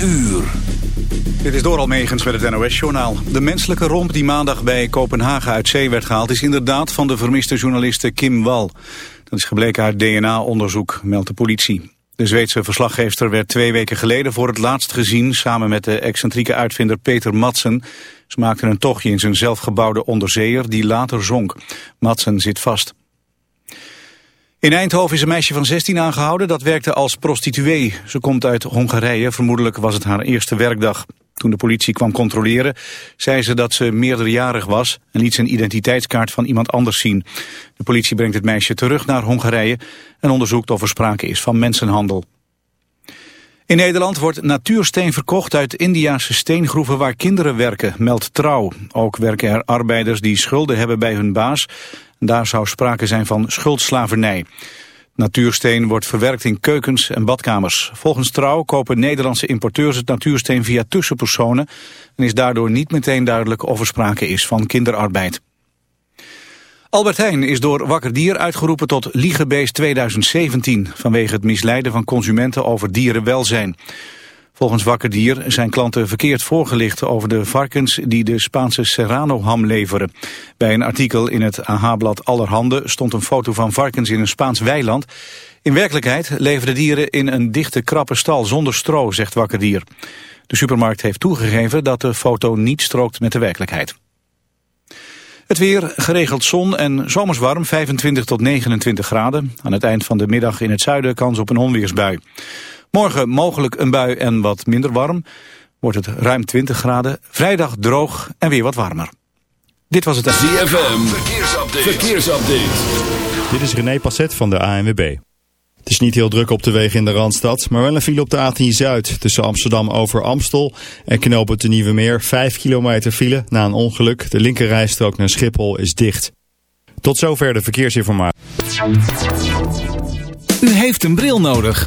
uur. Dit is door Almegens met het NOS-journaal. De menselijke romp die maandag bij Kopenhagen uit zee werd gehaald... is inderdaad van de vermiste journaliste Kim Wal. Dat is gebleken uit DNA-onderzoek, meldt de politie. De Zweedse verslaggeefster werd twee weken geleden voor het laatst gezien... samen met de excentrieke uitvinder Peter Madsen. Ze maakten een tochtje in zijn zelfgebouwde onderzeeër die later zonk. Madsen zit vast. In Eindhoven is een meisje van 16 aangehouden dat werkte als prostituee. Ze komt uit Hongarije, vermoedelijk was het haar eerste werkdag. Toen de politie kwam controleren, zei ze dat ze meerderjarig was... en liet zijn identiteitskaart van iemand anders zien. De politie brengt het meisje terug naar Hongarije... en onderzoekt of er sprake is van mensenhandel. In Nederland wordt natuursteen verkocht uit Indiase steengroeven waar kinderen werken, meldt Trouw. Ook werken er arbeiders die schulden hebben bij hun baas daar zou sprake zijn van schuldslavernij. Natuursteen wordt verwerkt in keukens en badkamers. Volgens Trouw kopen Nederlandse importeurs het natuursteen via tussenpersonen... en is daardoor niet meteen duidelijk of er sprake is van kinderarbeid. Albert Heijn is door Wakker Dier uitgeroepen tot Liegebeest 2017... vanwege het misleiden van consumenten over dierenwelzijn. Volgens Wakker Dier zijn klanten verkeerd voorgelicht over de varkens die de Spaanse Serrano-ham leveren. Bij een artikel in het AH-blad Allerhande stond een foto van varkens in een Spaans weiland. In werkelijkheid leveren dieren in een dichte krappe stal zonder stro, zegt Wakker Dier. De supermarkt heeft toegegeven dat de foto niet strookt met de werkelijkheid. Het weer, geregeld zon en zomerswarm, 25 tot 29 graden. Aan het eind van de middag in het zuiden kans op een onweersbui. Morgen mogelijk een bui en wat minder warm. Wordt het ruim 20 graden. Vrijdag droog en weer wat warmer. Dit was het... ZFM, verkeersupdate. verkeersupdate. Dit is René Passet van de ANWB. Het is niet heel druk op de wegen in de Randstad, maar wel een file op de A10 Zuid tussen Amsterdam over Amstel en knopen de Nieuwe Meer. 5 kilometer file na een ongeluk. De linkerrijstrook naar Schiphol is dicht. Tot zover de verkeersinformatie. U heeft een bril nodig.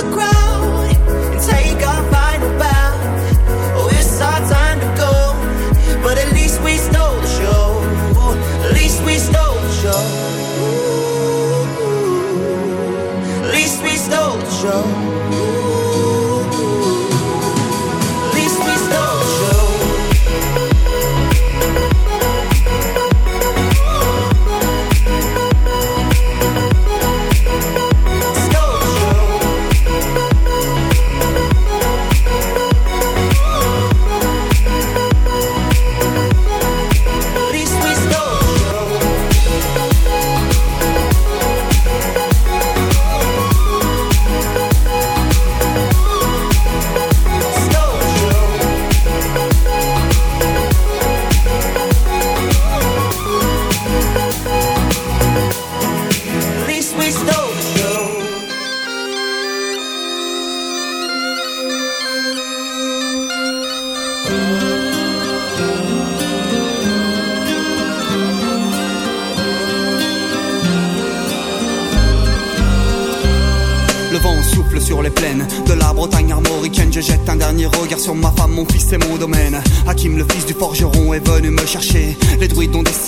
forgeron est venu me chercher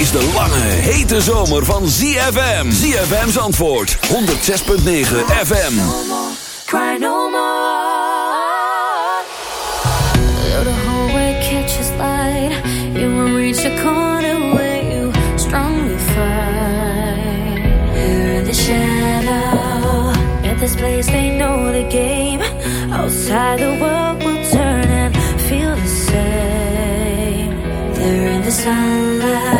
Is de lange, hete zomer van ZFM. ZFM's antwoord, 106.9 FM. Cry no more. Though the hallway catches light, you won't reach the corner where you strongly fight. Here in the shadow, at this place they know the game. Outside the world will turn and feel the same. They're in the sunlight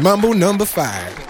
Mumble number five.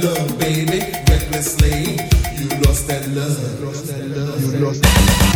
that love, baby. Recklessly, you lost that love, You lost that love, you lost. Standing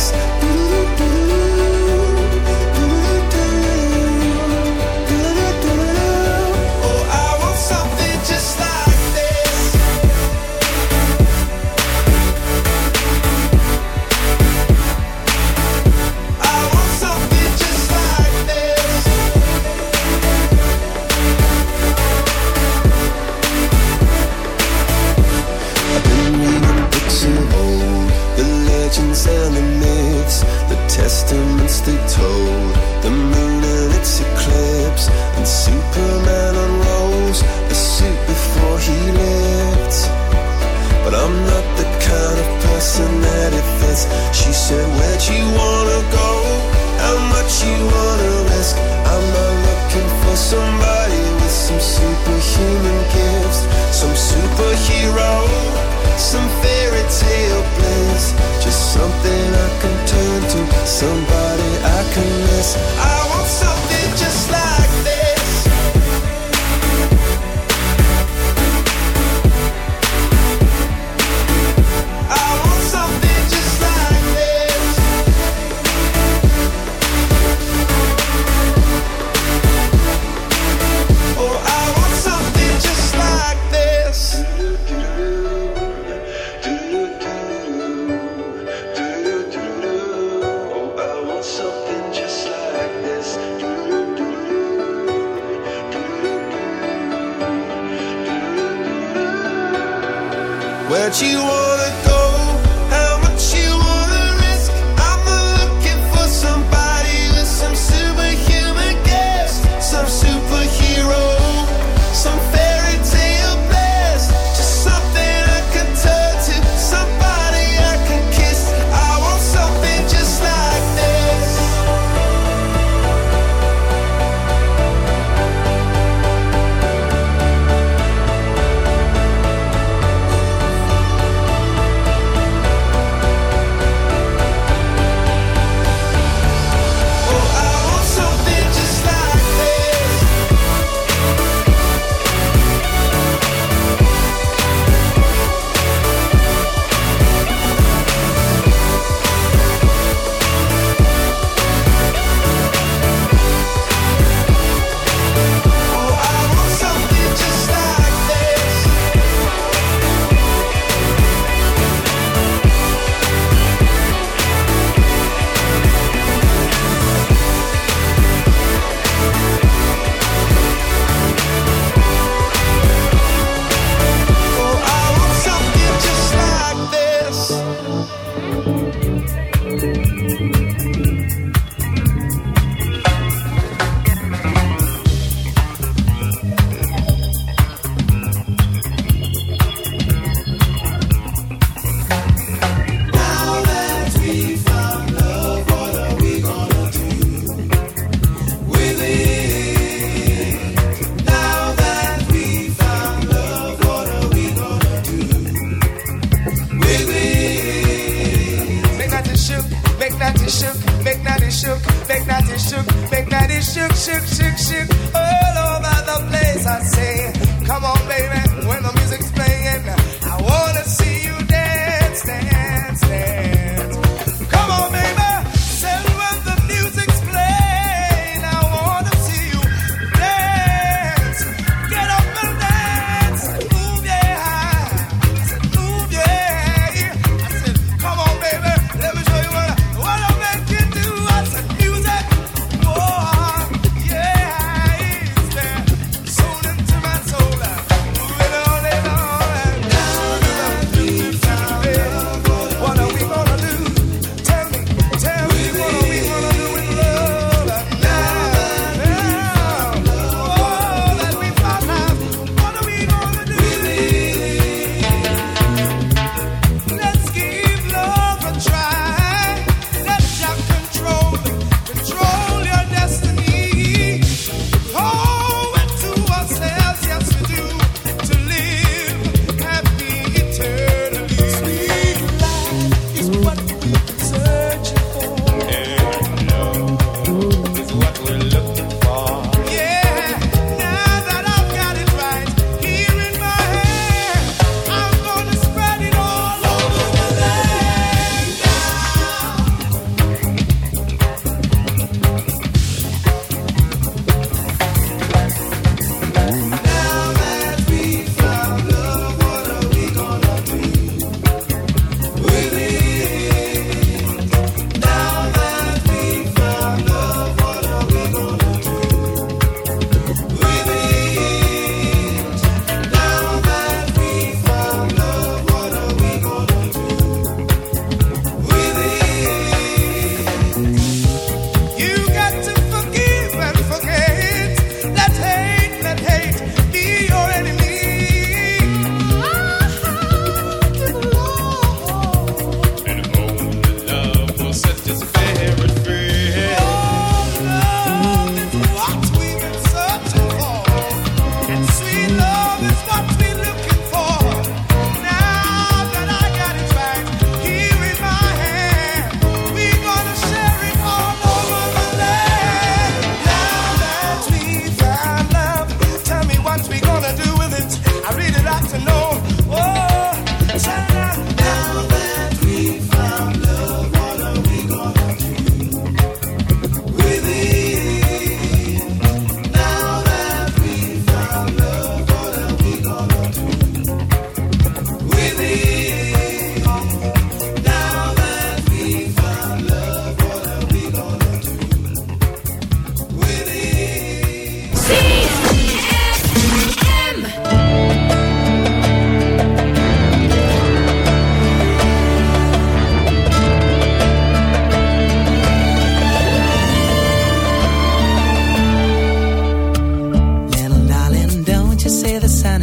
us. Somebody I can miss.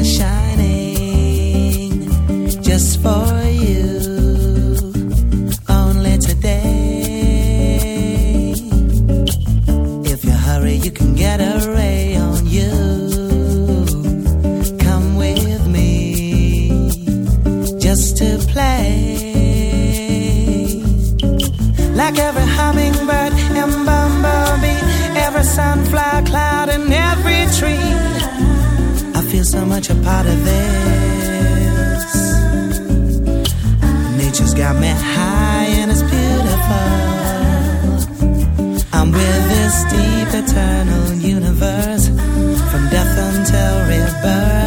shining just for you. much a part of this. Nature's got me high and it's beautiful. I'm with this deep eternal universe from death until rebirth.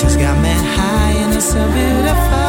just got me high and it's so beautiful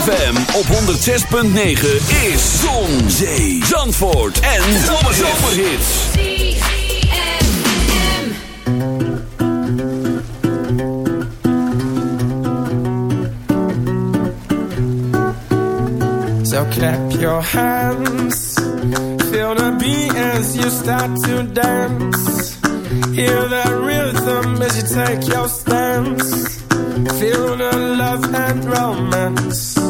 ZFM op 106.9 is Zon, Zee, Zandvoort en Zomerhits. So clap your hands, feel the beat as you start to dance. Hear the rhythm as you take your stance. Feel the love and romance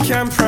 I can promise.